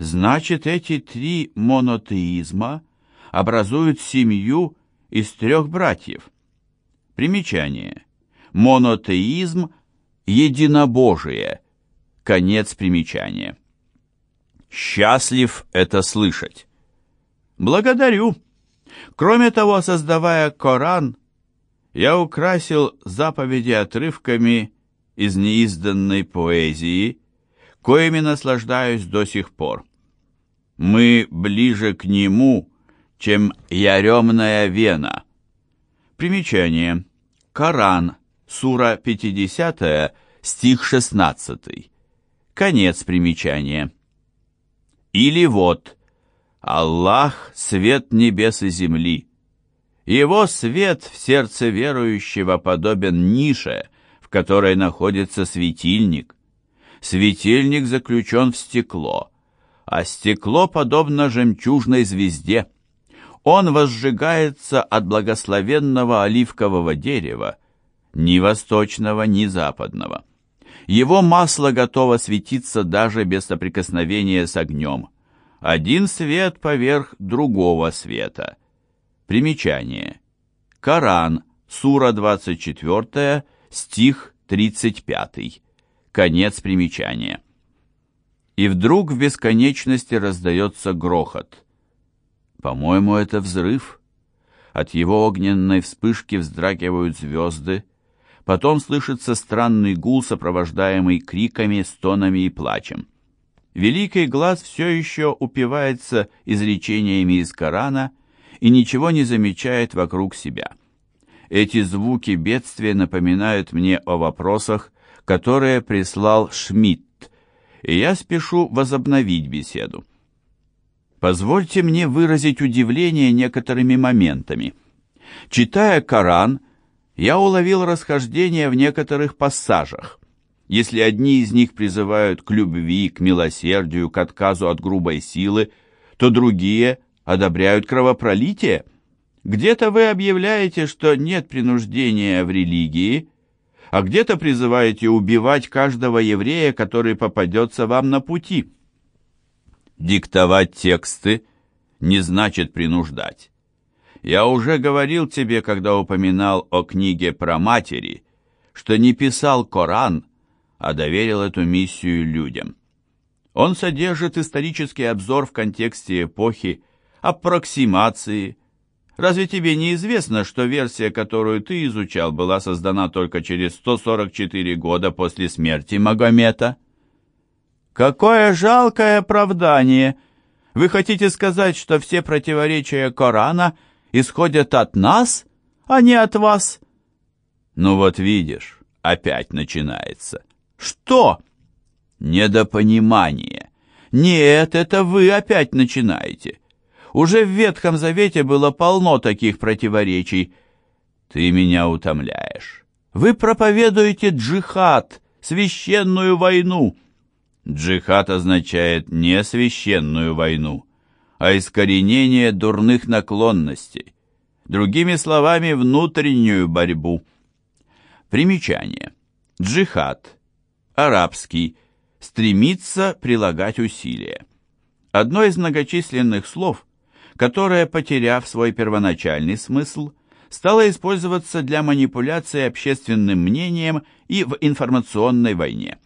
Значит, эти три монотеизма образуют семью из трех братьев. Примечание. Монотеизм – единобожие. Конец примечания. Счастлив это слышать. Благодарю. Кроме того, создавая Коран, я украсил заповеди отрывками из неизданной поэзии, коими наслаждаюсь до сих пор. Мы ближе к нему, чем яремная вена. Примечание. Коран, сура 50, стих 16. Конец примечания. Или вот, Аллах — свет небес и земли. Его свет в сердце верующего подобен нише, в которой находится светильник. Светильник заключен в стекло, а стекло подобно жемчужной звезде. Он возжигается от благословенного оливкового дерева, ни восточного, ни западного. Его масло готово светиться даже без соприкосновения с огнем. Один свет поверх другого света. Примечание. Коран, сура 24, стих 35. Конец примечания и вдруг в бесконечности раздается грохот. По-моему, это взрыв. От его огненной вспышки вздрагивают звезды, потом слышится странный гул, сопровождаемый криками, стонами и плачем. Великий глаз все еще упивается изречениями из Корана и ничего не замечает вокруг себя. Эти звуки бедствия напоминают мне о вопросах, которые прислал Шмидт и я спешу возобновить беседу. Позвольте мне выразить удивление некоторыми моментами. Читая Коран, я уловил расхождение в некоторых пассажах. Если одни из них призывают к любви, к милосердию, к отказу от грубой силы, то другие одобряют кровопролитие. Где-то вы объявляете, что нет принуждения в религии – а где-то призываете убивать каждого еврея, который попадется вам на пути. Диктовать тексты не значит принуждать. Я уже говорил тебе, когда упоминал о книге про матери, что не писал Коран, а доверил эту миссию людям. Он содержит исторический обзор в контексте эпохи, аппроксимации, Разве тебе не известно, что версия, которую ты изучал, была создана только через 144 года после смерти Магомета? Какое жалкое оправдание! Вы хотите сказать, что все противоречия Корана исходят от нас, а не от вас? Ну вот видишь, опять начинается. Что? Недопонимание. Нет, это вы опять начинаете. Уже в Ветхом Завете было полно таких противоречий. Ты меня утомляешь. Вы проповедуете джихад, священную войну. Джихад означает не священную войну, а искоренение дурных наклонностей. Другими словами, внутреннюю борьбу. Примечание. Джихад. Арабский. Стремится прилагать усилия. Одно из многочисленных слов – которая, потеряв свой первоначальный смысл, стала использоваться для манипуляции общественным мнением и в информационной войне.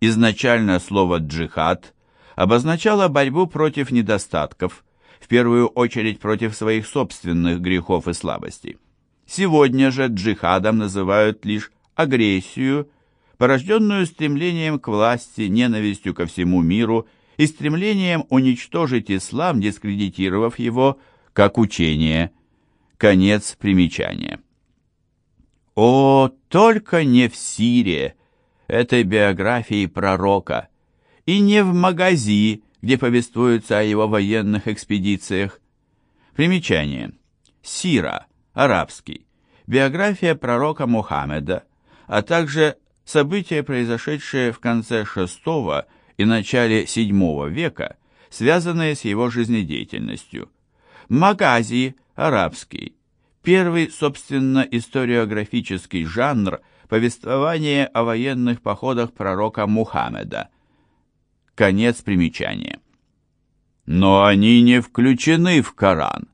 Изначально слово «джихад» обозначало борьбу против недостатков, в первую очередь против своих собственных грехов и слабостей. Сегодня же джихадом называют лишь агрессию, порожденную стремлением к власти, ненавистью ко всему миру – и стремлением уничтожить ислам, дискредитировав его как учение. Конец примечания. О, только не в Сирии, этой биографии пророка, и не в Магази, где повествуется о его военных экспедициях. Примечание. Сира, арабский, биография пророка Мухаммеда, а также события, произошедшие в конце VI и начале VII века, связанные с его жизнедеятельностью. Магази, арабский, первый, собственно, историографический жанр повествования о военных походах пророка Мухаммеда. Конец примечания. Но они не включены в Коран.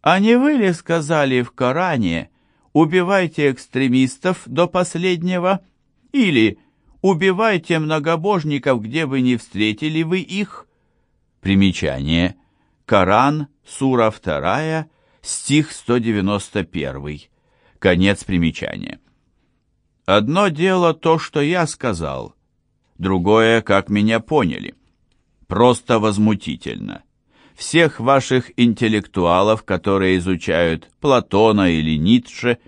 А не вы ли сказали в Коране «убивайте экстремистов до последнего» или «убивайте многобожников, где бы ни встретили вы их»? Примечание. Коран, сура 2, стих 191. Конец примечания. Одно дело то, что я сказал, другое, как меня поняли. Просто возмутительно. Всех ваших интеллектуалов, которые изучают Платона или Ницше,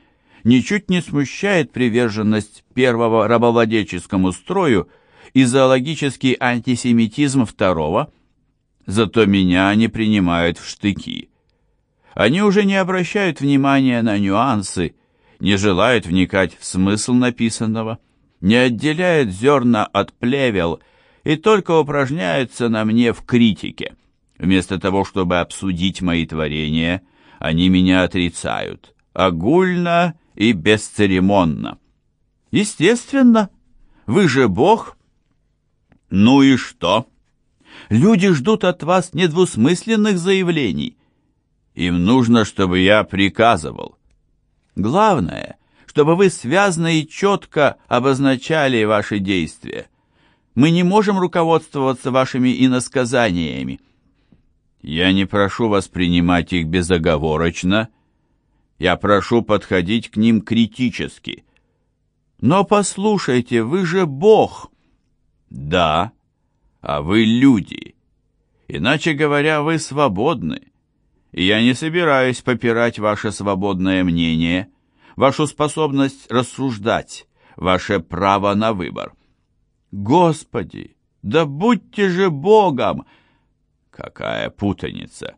ничуть не смущает приверженность первого рабовладельческому строю и зоологический антисемитизм второго, зато меня они принимают в штыки. Они уже не обращают внимания на нюансы, не желают вникать в смысл написанного, не отделяют зерна от плевел и только упражняются на мне в критике. Вместо того, чтобы обсудить мои творения, они меня отрицают, огульно и бесцеремонно. Естественно, вы же Бог. Ну и что? Люди ждут от вас недвусмысленных заявлений. Им нужно, чтобы я приказывал. Главное, чтобы вы связно и четко обозначали ваши действия. Мы не можем руководствоваться вашими иносказаниями. Я не прошу вас принимать их безоговорочно. Я прошу подходить к ним критически. Но послушайте, вы же Бог. Да, а вы люди. Иначе говоря, вы свободны. И я не собираюсь попирать ваше свободное мнение, вашу способность рассуждать, ваше право на выбор. Господи, да будьте же Богом! Какая путаница!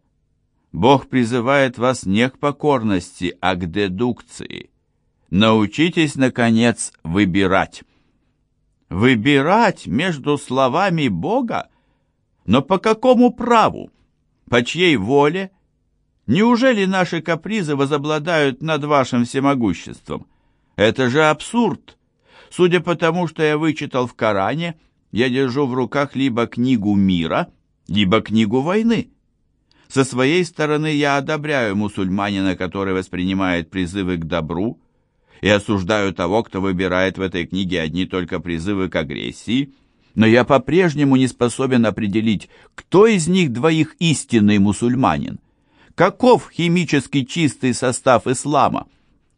Бог призывает вас не к покорности, а к дедукции. Научитесь, наконец, выбирать. Выбирать между словами Бога? Но по какому праву? По чьей воле? Неужели наши капризы возобладают над вашим всемогуществом? Это же абсурд! Судя по тому, что я вычитал в Коране, я держу в руках либо книгу мира, либо книгу войны. Со своей стороны я одобряю мусульманина, который воспринимает призывы к добру, и осуждаю того, кто выбирает в этой книге одни только призывы к агрессии, но я по-прежнему не способен определить, кто из них двоих истинный мусульманин. Каков химически чистый состав ислама?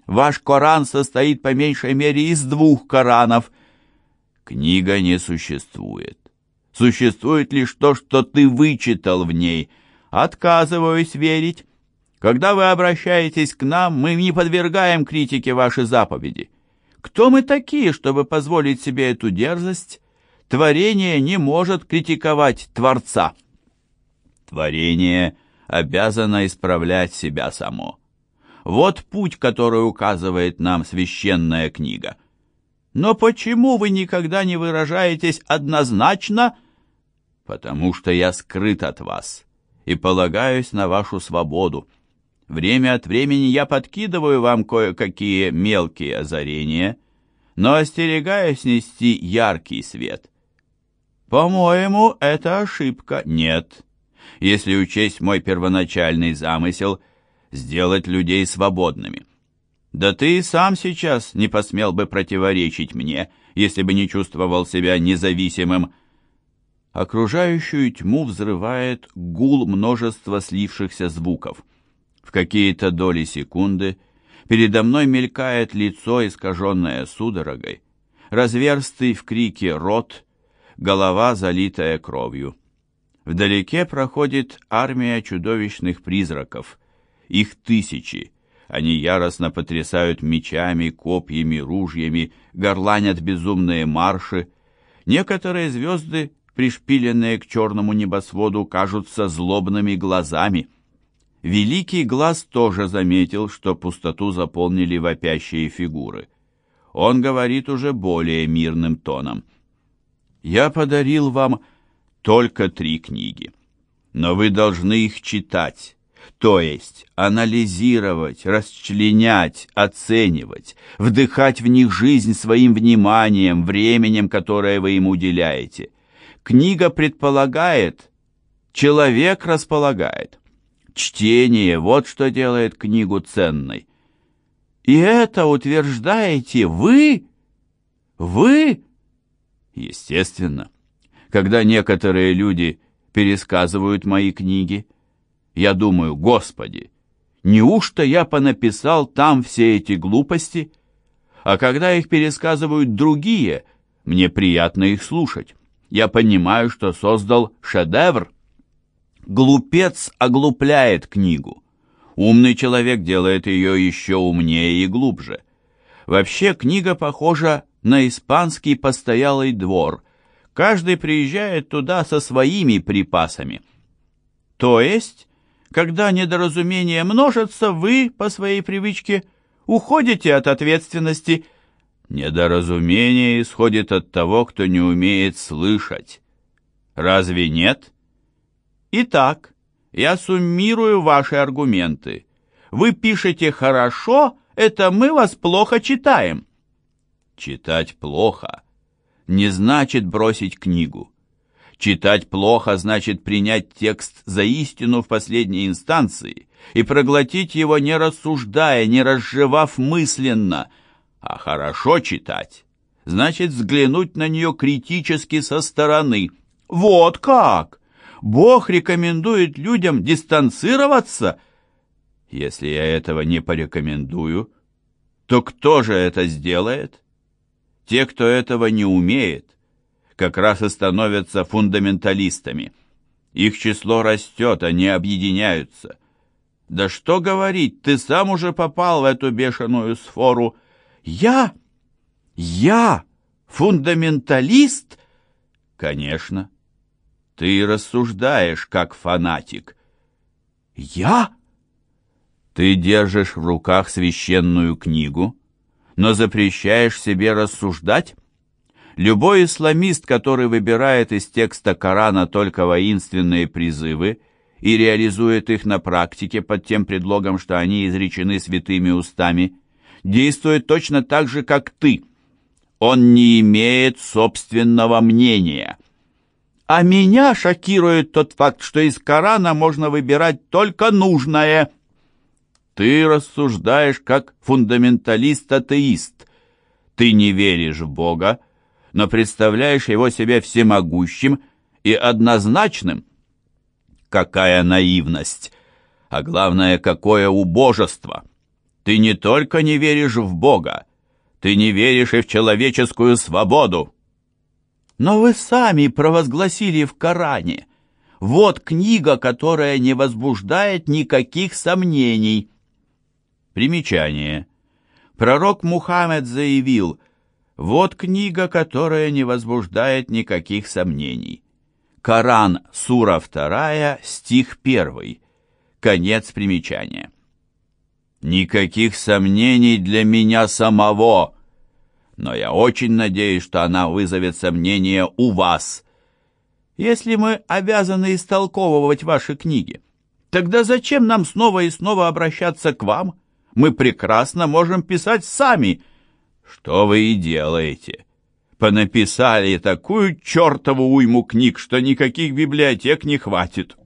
Ваш Коран состоит по меньшей мере из двух Коранов. Книга не существует. Существует лишь то, что ты вычитал в ней. Отказываюсь верить. Когда вы обращаетесь к нам, мы не подвергаем критике ваши заповеди. Кто мы такие, чтобы позволить себе эту дерзость? Творение не может критиковать Творца. Творение обязано исправлять себя само. Вот путь, который указывает нам священная книга. Но почему вы никогда не выражаетесь однозначно? Потому что я скрыт от вас и полагаюсь на вашу свободу. Время от времени я подкидываю вам кое-какие мелкие озарения, но остерегаюсь нести яркий свет. По-моему, это ошибка. Нет. Если учесть мой первоначальный замысел сделать людей свободными. Да ты и сам сейчас не посмел бы противоречить мне, если бы не чувствовал себя независимым. Окружающую тьму взрывает гул множества слившихся звуков. В какие-то доли секунды передо мной мелькает лицо, искаженное судорогой, разверстый в крике рот, голова, залитая кровью. Вдалеке проходит армия чудовищных призраков. Их тысячи. Они яростно потрясают мечами, копьями, ружьями, горланят безумные марши. Некоторые звезды, пришпиленные к черному небосводу, кажутся злобными глазами — Великий глаз тоже заметил, что пустоту заполнили вопящие фигуры. Он говорит уже более мирным тоном. «Я подарил вам только три книги, но вы должны их читать, то есть анализировать, расчленять, оценивать, вдыхать в них жизнь своим вниманием, временем, которое вы им уделяете. Книга предполагает, Человек располагает. Чтение – вот что делает книгу ценной. И это утверждаете вы? Вы? Естественно. Когда некоторые люди пересказывают мои книги, я думаю, Господи, неужто я понаписал там все эти глупости? А когда их пересказывают другие, мне приятно их слушать. Я понимаю, что создал шедевр. Глупец оглупляет книгу. Умный человек делает ее еще умнее и глубже. Вообще книга похожа на испанский постоялый двор. Каждый приезжает туда со своими припасами. То есть, когда недоразумения множатся, вы, по своей привычке, уходите от ответственности. Недоразумение исходит от того, кто не умеет слышать. Разве нет? Итак, я суммирую ваши аргументы. Вы пишете хорошо, это мы вас плохо читаем. Читать плохо не значит бросить книгу. Читать плохо значит принять текст за истину в последней инстанции и проглотить его не рассуждая, не разжевав мысленно, а хорошо читать значит взглянуть на нее критически со стороны. Вот как! Бог рекомендует людям дистанцироваться. Если я этого не порекомендую, то кто же это сделает? Те, кто этого не умеет, как раз и становятся фундаменталистами. Их число растет, они объединяются. Да что говорить, ты сам уже попал в эту бешеную сфору. Я? Я? Фундаменталист? Конечно. Ты рассуждаешь, как фанатик. Я? Ты держишь в руках священную книгу, но запрещаешь себе рассуждать? Любой исламист, который выбирает из текста Корана только воинственные призывы и реализует их на практике под тем предлогом, что они изречены святыми устами, действует точно так же, как ты. Он не имеет собственного мнения. А меня шокирует тот факт, что из Корана можно выбирать только нужное. Ты рассуждаешь как фундаменталист-атеист. Ты не веришь в Бога, но представляешь его себе всемогущим и однозначным. Какая наивность! А главное, какое убожество! Ты не только не веришь в Бога, ты не веришь и в человеческую свободу. Но вы сами провозгласили в Коране. Вот книга, которая не возбуждает никаких сомнений. Примечание. Пророк Мухаммед заявил, вот книга, которая не возбуждает никаких сомнений. Коран, сура 2, стих 1. Конец примечания. Никаких сомнений для меня самого, но я очень надеюсь, что она вызовет сомнения у вас. Если мы обязаны истолковывать ваши книги, тогда зачем нам снова и снова обращаться к вам? Мы прекрасно можем писать сами. Что вы и делаете. Понаписали такую чертову уйму книг, что никаких библиотек не хватит.